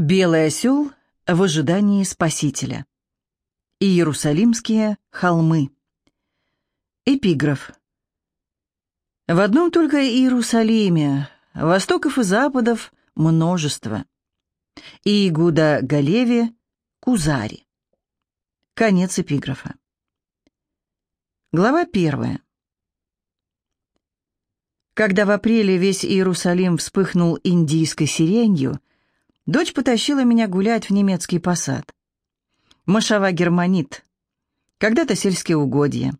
Белый осел в ожидании Спасителя. Иерусалимские холмы. Эпиграф. В одном только Иерусалиме, востоков и западов множество. Иегуда Галеви, Кузари. Конец эпиграфа. Глава первая. Когда в апреле весь Иерусалим вспыхнул индийской сиренью, Дочь потащила меня гулять в немецкий посад. Машава германит. Когда-то сельские угодья.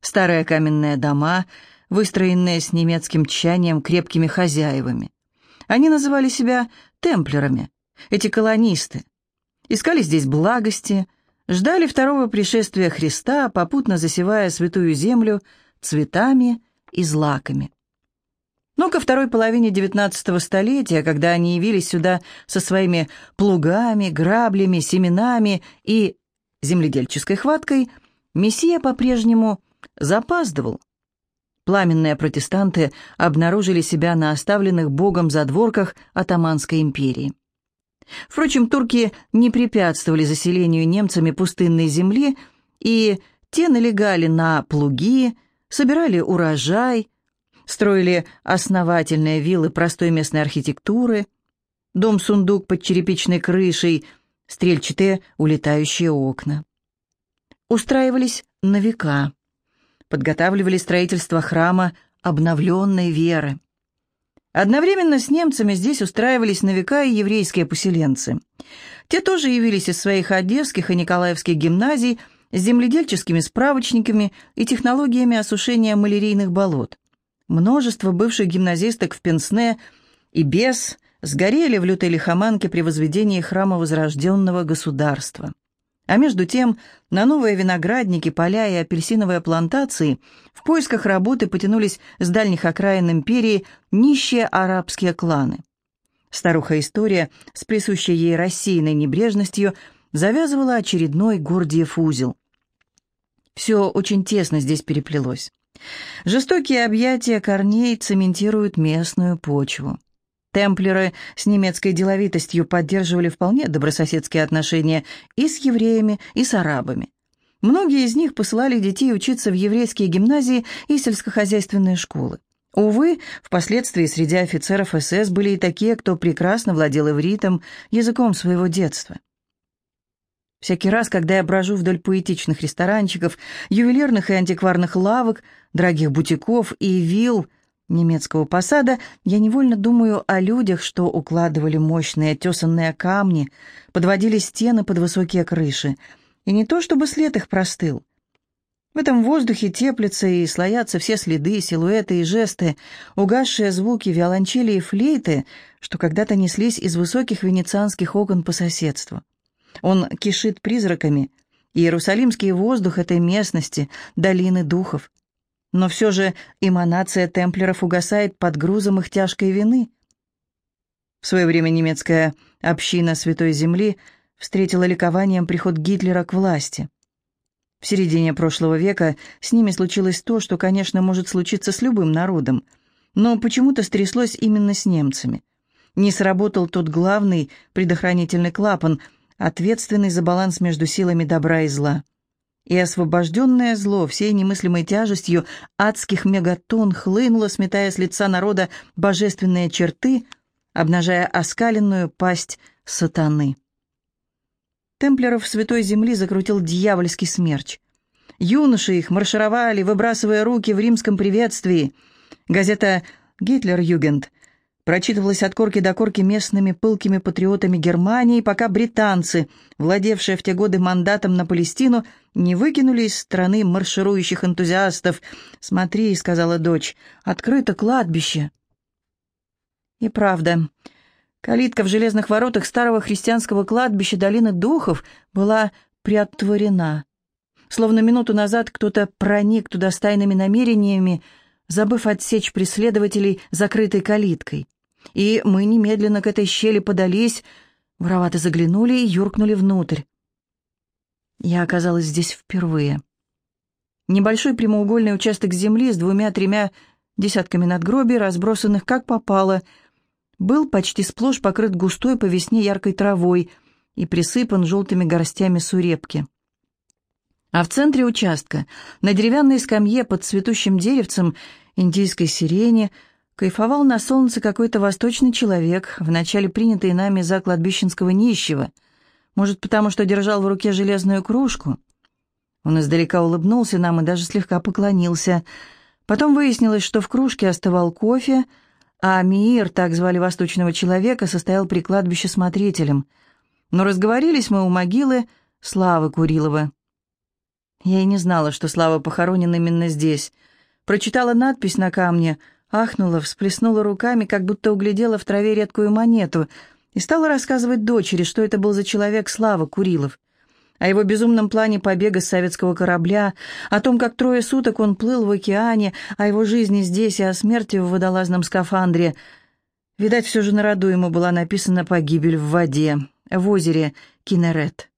Старые каменные дома, выстроенные с немецким тщанием крепкими хозяевами. Они называли себя темплерами, эти колонисты. Искали здесь благости, ждали второго пришествия Христа, попутно засевая святую землю цветами и злаками. Но ко второй половине XIX столетия, когда они явились сюда со своими плугами, граблями, семенами и земледельческой хваткой, Мессия по-прежнему запаздывал. Пламенные протестанты обнаружили себя на оставленных Богом задворках Атаманской империи. Впрочем, турки не препятствовали заселению немцами пустынной земли, и те налегали на плуги, собирали урожай, строили основательные виллы простой местной архитектуры, дом-сундук под черепичной крышей, стрельчатые улетающие окна. Устраивались на века, подготавливали строительство храма обновленной веры. Одновременно с немцами здесь устраивались на века и еврейские поселенцы. Те тоже явились из своих одесских и николаевских гимназий с земледельческими справочниками и технологиями осушения малярийных болот. Множество бывших гимназисток в Пенсне и без сгорели в лютой лихоманке при возведении храма возрожденного государства. А между тем на новые виноградники, поля и апельсиновые плантации в поисках работы потянулись с дальних окраин империи нищие арабские кланы. Старуха-история с присущей ей рассеянной небрежностью завязывала очередной Гордиев узел. Все очень тесно здесь переплелось. Жестокие объятия корней цементируют местную почву. Темплеры с немецкой деловитостью поддерживали вполне добрососедские отношения и с евреями, и с арабами. Многие из них посылали детей учиться в еврейские гимназии и сельскохозяйственные школы. Увы, впоследствии среди офицеров СС были и такие, кто прекрасно владел ивритом, языком своего детства. Всякий раз, когда я брожу вдоль поэтичных ресторанчиков, ювелирных и антикварных лавок, дорогих бутиков и вилл немецкого посада, я невольно думаю о людях, что укладывали мощные тесанные камни, подводили стены под высокие крыши. И не то, чтобы след их простыл. В этом воздухе теплятся и слоятся все следы, силуэты и жесты, угасшие звуки виолончели и флейты, что когда-то неслись из высоких венецианских окон по соседству. Он кишит призраками, Иерусалимский воздух этой местности, долины духов. Но все же эманация темплеров угасает под грузом их тяжкой вины. В свое время немецкая община Святой Земли встретила ликованием приход Гитлера к власти. В середине прошлого века с ними случилось то, что, конечно, может случиться с любым народом, но почему-то стряслось именно с немцами. Не сработал тот главный предохранительный клапан – ответственный за баланс между силами добра и зла. И освобожденное зло всей немыслимой тяжестью адских мегатон хлынуло, сметая с лица народа божественные черты, обнажая оскаленную пасть сатаны. Темплеров Святой Земли закрутил дьявольский смерч. Юноши их маршировали, выбрасывая руки в римском приветствии. Газета «Гитлер-Югент» прочитывалась от корки до корки местными пылкими патриотами Германии, пока британцы, владевшие в те годы мандатом на Палестину, не выкинули из страны марширующих энтузиастов. «Смотри», — сказала дочь, — «открыто кладбище». И правда, калитка в железных воротах старого христианского кладбища Долины Духов была приотворена. Словно минуту назад кто-то проник туда с тайными намерениями, забыв отсечь преследователей закрытой калиткой. И мы немедленно к этой щели подались, воровато заглянули и юркнули внутрь. Я оказалась здесь впервые. Небольшой прямоугольный участок земли с двумя-тремя десятками надгробий, разбросанных как попало, был почти сплошь покрыт густой по весне яркой травой и присыпан желтыми горстями сурепки. А в центре участка, на деревянной скамье под цветущим деревцем индийской сирени, кайфовал на солнце какой-то восточный человек, вначале принятый нами за кладбищенского нищего. Может, потому что держал в руке железную кружку? Он издалека улыбнулся нам и даже слегка поклонился. Потом выяснилось, что в кружке остывал кофе, а Миир, так звали восточного человека, состоял при кладбище смотрителем. Но разговорились мы у могилы Славы Курилова. Я и не знала, что Слава похоронен именно здесь. Прочитала надпись на камне, ахнула, всплеснула руками, как будто углядела в траве редкую монету, и стала рассказывать дочери, что это был за человек Слава Курилов, о его безумном плане побега с советского корабля, о том, как трое суток он плыл в океане, о его жизни здесь и о смерти в водолазном скафандре. Видать, все же на роду ему была написана погибель в воде, в озере Кинерет.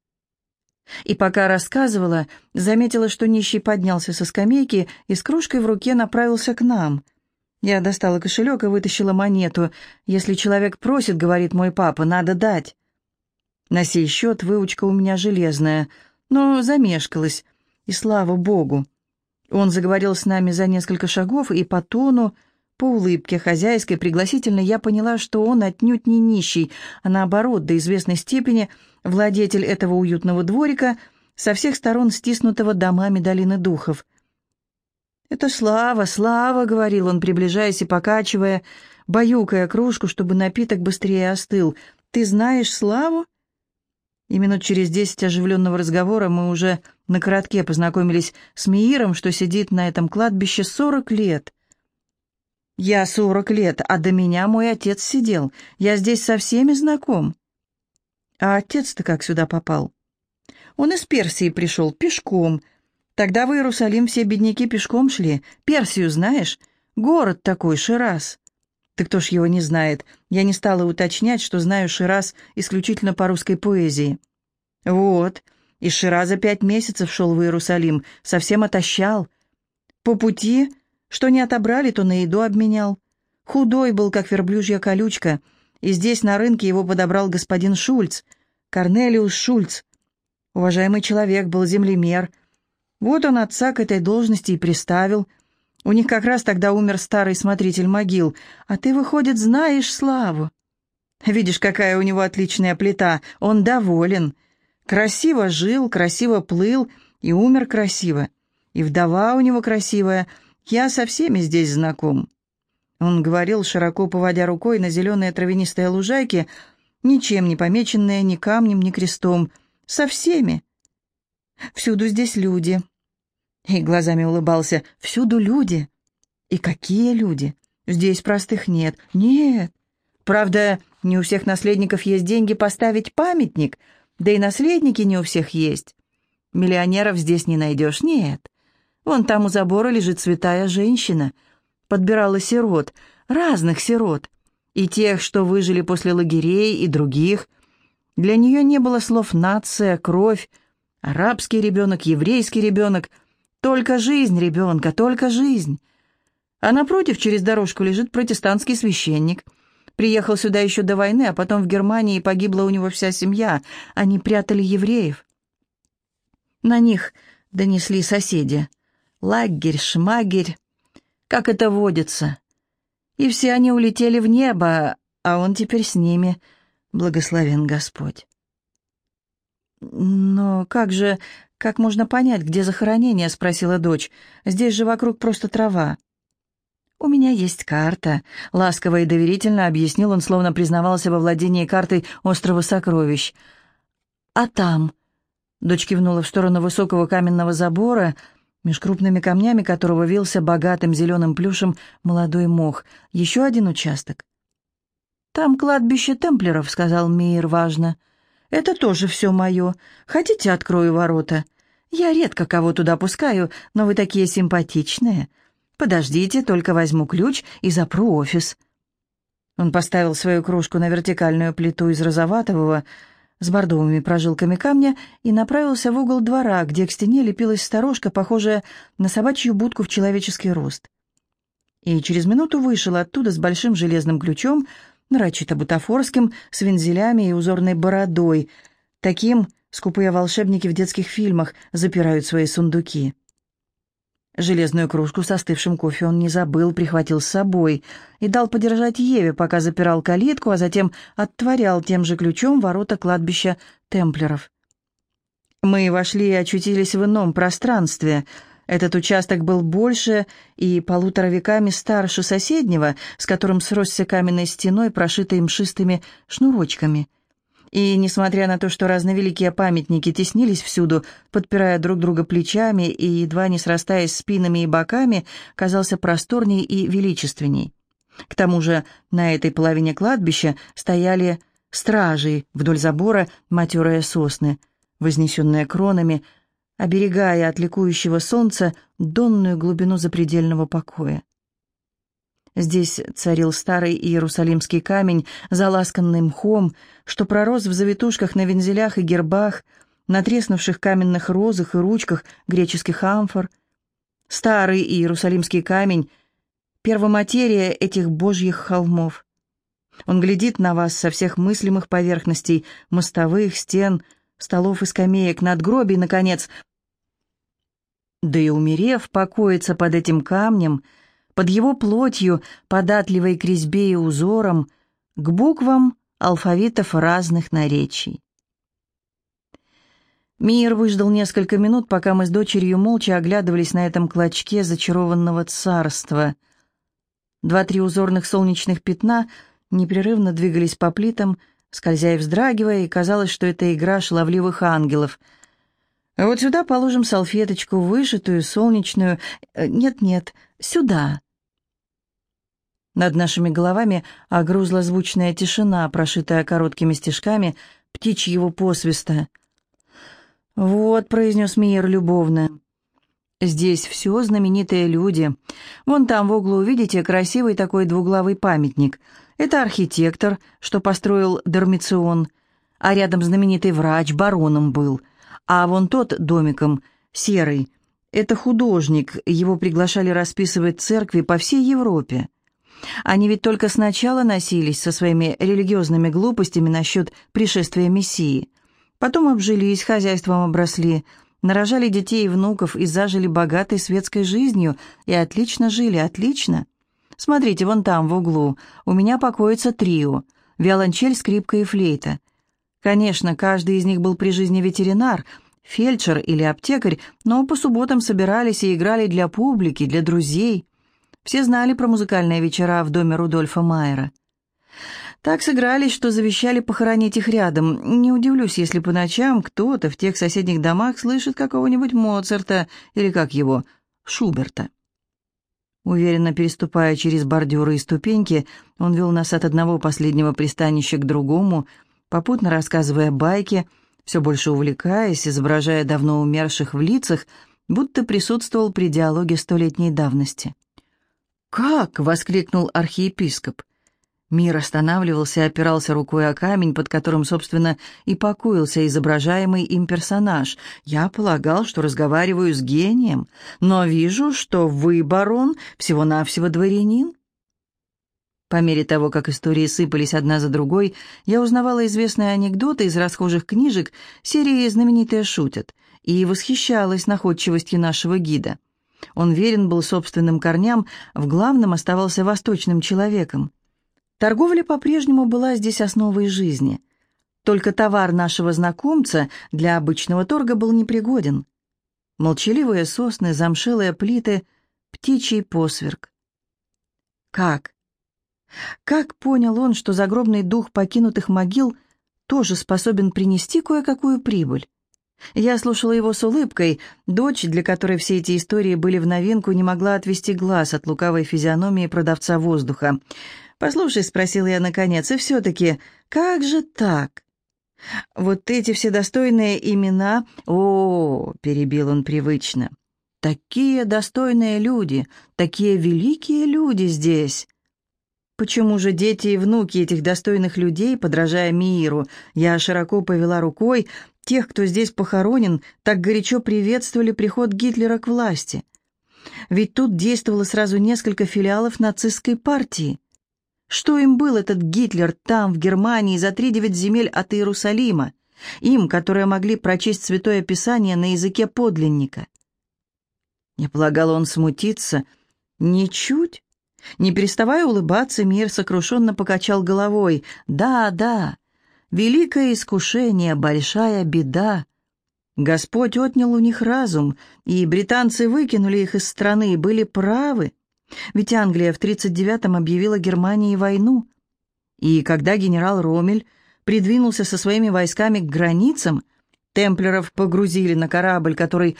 И пока рассказывала, заметила, что нищий поднялся со скамейки и с кружкой в руке направился к нам. Я достала кошелек и вытащила монету. «Если человек просит, — говорит мой папа, — надо дать». На сей счет выучка у меня железная, но замешкалась, и слава богу. Он заговорил с нами за несколько шагов, и по тону, по улыбке хозяйской пригласительной я поняла, что он отнюдь не нищий, а наоборот, до известной степени — владетель этого уютного дворика, со всех сторон стиснутого домами долины духов. «Это слава, слава!» — говорил он, приближаясь и покачивая, баюкая кружку, чтобы напиток быстрее остыл. «Ты знаешь славу?» И минут через десять оживленного разговора мы уже на коротке познакомились с Мииром, что сидит на этом кладбище сорок лет. «Я сорок лет, а до меня мой отец сидел. Я здесь со всеми знаком». А отец-то как сюда попал? Он из Персии пришел, пешком. Тогда в Иерусалим все бедняки пешком шли. Персию знаешь? Город такой, Шираз. Ты кто ж его не знает? Я не стала уточнять, что знаю Шираз исключительно по русской поэзии. Вот, из Шираза пять месяцев шел в Иерусалим, совсем отощал. По пути, что не отобрали, то на еду обменял. Худой был, как верблюжья колючка — и здесь, на рынке, его подобрал господин Шульц, Корнелиус Шульц. Уважаемый человек, был землемер. Вот он отца к этой должности и приставил. У них как раз тогда умер старый смотритель могил, а ты, выходит, знаешь славу. Видишь, какая у него отличная плита, он доволен. Красиво жил, красиво плыл и умер красиво. И вдова у него красивая, я со всеми здесь знаком. Он говорил, широко поводя рукой на зеленые травянистые лужайки, ничем не помеченные ни камнем, ни крестом. Со всеми. Всюду здесь люди. И глазами улыбался. Всюду люди. И какие люди? Здесь простых нет. Нет. Правда, не у всех наследников есть деньги поставить памятник, да и наследники не у всех есть. Миллионеров здесь не найдешь, нет. Вон там у забора лежит святая женщина — подбирала сирот, разных сирот, и тех, что выжили после лагерей, и других. Для нее не было слов «нация», «кровь», «арабский ребенок», «еврейский ребенок», только жизнь ребенка, только жизнь. А напротив, через дорожку лежит протестантский священник. Приехал сюда еще до войны, а потом в Германии погибла у него вся семья. Они прятали евреев. На них донесли соседи. Лагерь, шмагерь, как это водится. И все они улетели в небо, а он теперь с ними. Благословен Господь. «Но как же, как можно понять, где захоронение?» — спросила дочь. «Здесь же вокруг просто трава». «У меня есть карта», — ласково и доверительно объяснил он, словно признавался во владении картой острова сокровищ. «А там?» — дочь кивнула в сторону высокого каменного забора — меж крупными камнями которого вился богатым зеленым плюшем молодой мох. Еще один участок. «Там кладбище темплеров», — сказал Мейер важно. «Это тоже все мое. Хотите, открою ворота? Я редко кого туда пускаю, но вы такие симпатичные. Подождите, только возьму ключ и запру офис». Он поставил свою кружку на вертикальную плиту из розоватого, с бордовыми прожилками камня и направился в угол двора, где к стене лепилась сторожка, похожая на собачью будку в человеческий рост. И через минуту вышел оттуда с большим железным ключом, нарочито-бутафорским, с вензелями и узорной бородой. Таким скупые волшебники в детских фильмах запирают свои сундуки. Железную кружку с остывшим кофе он не забыл, прихватил с собой и дал подержать Еве, пока запирал калитку, а затем оттворял тем же ключом ворота кладбища темплеров. Мы вошли и очутились в ином пространстве. Этот участок был больше и полутора веками старше соседнего, с которым сросся каменной стеной, прошитой мшистыми шнурочками — и, несмотря на то, что разновеликие памятники теснились всюду, подпирая друг друга плечами и едва не срастаясь спинами и боками, казался просторней и величественней. К тому же на этой половине кладбища стояли стражи вдоль забора матерые сосны, вознесенные кронами, оберегая от ликующего солнца донную глубину запредельного покоя. Здесь царил старый иерусалимский камень, заласканный мхом, что пророс в завитушках на вензелях и гербах, на треснувших каменных розах и ручках греческих амфор. Старый иерусалимский камень — первоматерия этих божьих холмов. Он глядит на вас со всех мыслимых поверхностей, мостовых, стен, столов и скамеек, надгробий, наконец. Да и умерев, покоится под этим камнем — под его плотью, податливой к резьбе и узорам, к буквам алфавитов разных наречий. Мир выждал несколько минут, пока мы с дочерью молча оглядывались на этом клочке зачарованного царства. Два-три узорных солнечных пятна непрерывно двигались по плитам, скользя и вздрагивая, и казалось, что это игра шаловливых ангелов. Вот сюда положим салфеточку, вышитую, солнечную. Э, нет-нет, сюда. Над нашими головами огрузла звучная тишина, прошитая короткими стежками птичьего посвиста. «Вот», — произнес Миер любовно, — «здесь все знаменитые люди. Вон там в углу увидите красивый такой двуглавый памятник. Это архитектор, что построил Дормицион, а рядом знаменитый врач, бароном был. А вон тот домиком, серый, это художник, его приглашали расписывать церкви по всей Европе». Они ведь только сначала носились со своими религиозными глупостями насчет пришествия Мессии. Потом обжились, хозяйством обросли, нарожали детей и внуков и зажили богатой светской жизнью, и отлично жили, отлично. Смотрите, вон там, в углу, у меня покоится трио, виолончель, скрипка и флейта. Конечно, каждый из них был при жизни ветеринар, фельдшер или аптекарь, но по субботам собирались и играли для публики, для друзей – все знали про музыкальные вечера в доме Рудольфа Майера. Так сыгрались, что завещали похоронить их рядом. Не удивлюсь, если по ночам кто-то в тех соседних домах слышит какого-нибудь Моцарта или, как его, Шуберта. Уверенно переступая через бордюры и ступеньки, он вел нас от одного последнего пристанища к другому, попутно рассказывая байки, все больше увлекаясь, изображая давно умерших в лицах, будто присутствовал при диалоге столетней давности. «Как?» — воскликнул архиепископ. Мир останавливался и опирался рукой о камень, под которым, собственно, и покоился изображаемый им персонаж. «Я полагал, что разговариваю с гением, но вижу, что вы, барон, всего-навсего дворянин». По мере того, как истории сыпались одна за другой, я узнавала известные анекдоты из расхожих книжек серии «Знаменитые шутят» и восхищалась находчивостью нашего гида. Он верен был собственным корням, в главном оставался восточным человеком. Торговля по-прежнему была здесь основой жизни. Только товар нашего знакомца для обычного торга был непригоден. Молчаливые сосны, замшелые плиты, птичий посверк. Как? Как понял он, что загробный дух покинутых могил тоже способен принести кое-какую прибыль? Я слушала его с улыбкой. Дочь, для которой все эти истории были в новинку, не могла отвести глаз от лукавой физиономии продавца воздуха. «Послушай», — спросила я наконец, — «и все-таки, как же так?» «Вот эти все достойные имена...» «О, — перебил он привычно, — такие достойные люди, такие великие люди здесь!» Почему же дети и внуки этих достойных людей, подражая Миру, я широко повела рукой, тех, кто здесь похоронен, так горячо приветствовали приход Гитлера к власти? Ведь тут действовало сразу несколько филиалов нацистской партии. Что им был этот Гитлер там, в Германии, за три-девять земель от Иерусалима? Им, которые могли прочесть Святое Писание на языке подлинника. Не полагал он смутиться? Ничуть. Не переставая улыбаться, мир сокрушенно покачал головой. «Да, да, великое искушение, большая беда. Господь отнял у них разум, и британцы выкинули их из страны и были правы. Ведь Англия в 39-м объявила Германии войну. И когда генерал Ромель придвинулся со своими войсками к границам, темплеров погрузили на корабль, который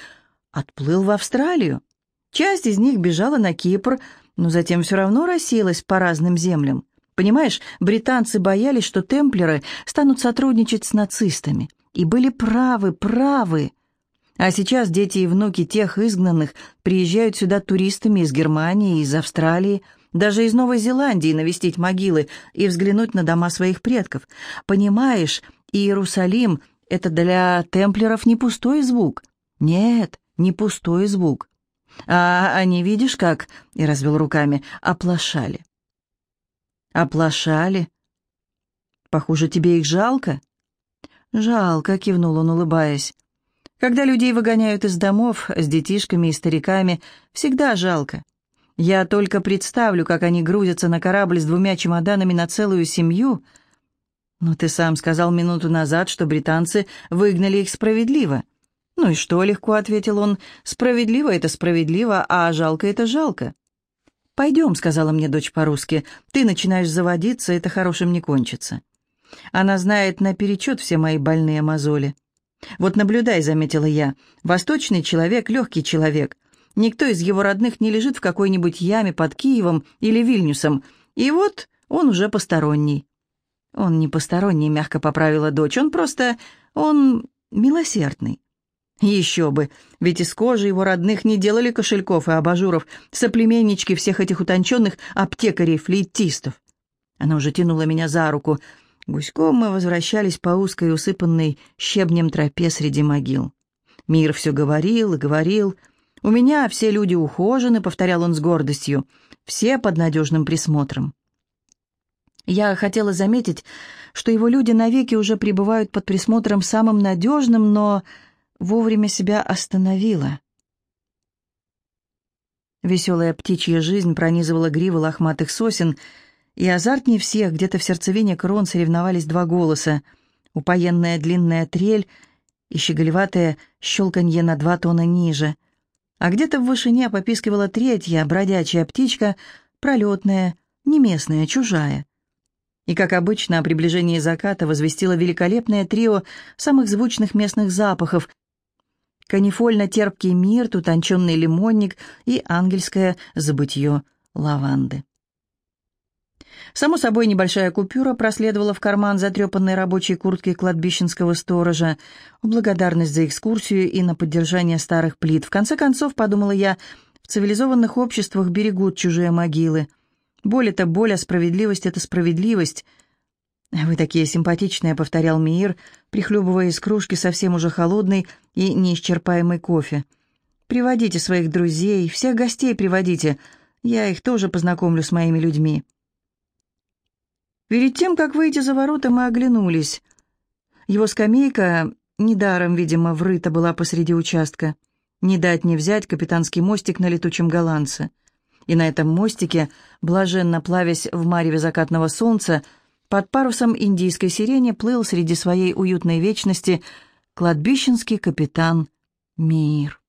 отплыл в Австралию. Часть из них бежала на Кипр, но затем все равно рассеялась по разным землям. Понимаешь, британцы боялись, что темплеры станут сотрудничать с нацистами. И были правы, правы. А сейчас дети и внуки тех изгнанных приезжают сюда туристами из Германии, из Австралии, даже из Новой Зеландии навестить могилы и взглянуть на дома своих предков. Понимаешь, Иерусалим — это для темплеров не пустой звук. Нет, не пустой звук. А они, видишь как, и развел руками, оплошали. Оплошали? Похоже, тебе их жалко? Жалко, кивнул он, улыбаясь. Когда людей выгоняют из домов с детишками и стариками, всегда жалко. Я только представлю, как они грузятся на корабль с двумя чемоданами на целую семью. Но ты сам сказал минуту назад, что британцы выгнали их справедливо. «Ну и что?» — легко ответил он. «Справедливо — это справедливо, а жалко — это жалко». «Пойдем», — сказала мне дочь по-русски. «Ты начинаешь заводиться, это хорошим не кончится». Она знает наперечет все мои больные мозоли. «Вот наблюдай», — заметила я. «Восточный человек — легкий человек. Никто из его родных не лежит в какой-нибудь яме под Киевом или Вильнюсом. И вот он уже посторонний». «Он не посторонний», — мягко поправила дочь. «Он просто... он милосердный». Еще бы, ведь из кожи его родных не делали кошельков и абажуров, соплеменнички всех этих утонченных аптекарей-флейтистов. Она уже тянула меня за руку. Гуськом мы возвращались по узкой, усыпанной щебнем тропе среди могил. Мир все говорил и говорил. «У меня все люди ухожены», — повторял он с гордостью, — «все под надежным присмотром». Я хотела заметить, что его люди навеки уже пребывают под присмотром самым надежным, но вовремя себя остановила. Веселая птичья жизнь пронизывала гривы лохматых сосен, и азартнее всех где-то в сердцевине крон соревновались два голоса — упоенная длинная трель и щеголеватое щелканье на два тона ниже. А где-то в вышине попискивала третья, бродячая птичка, пролетная, не местная, чужая. И, как обычно, о приближении заката возвестило великолепное трио самых звучных местных запахов — канифольно-терпкий мирт, утонченный лимонник и ангельское забытье лаванды. Само собой, небольшая купюра проследовала в карман затрепанной рабочей куртки кладбищенского сторожа, в благодарность за экскурсию и на поддержание старых плит. В конце концов, подумала я, в цивилизованных обществах берегут чужие могилы. Боль — это боль, а справедливость — это справедливость — «Вы такие симпатичные», — повторял Миир, прихлебывая из кружки совсем уже холодный и неисчерпаемый кофе. «Приводите своих друзей, всех гостей приводите. Я их тоже познакомлю с моими людьми». Перед тем, как выйти за ворота, мы оглянулись. Его скамейка, недаром, видимо, врыта была посреди участка. Не дать не взять капитанский мостик на летучем голландце. И на этом мостике, блаженно плавясь в мареве закатного солнца, под парусом индийской сирени плыл среди своей уютной вечности кладбищенский капитан Мир.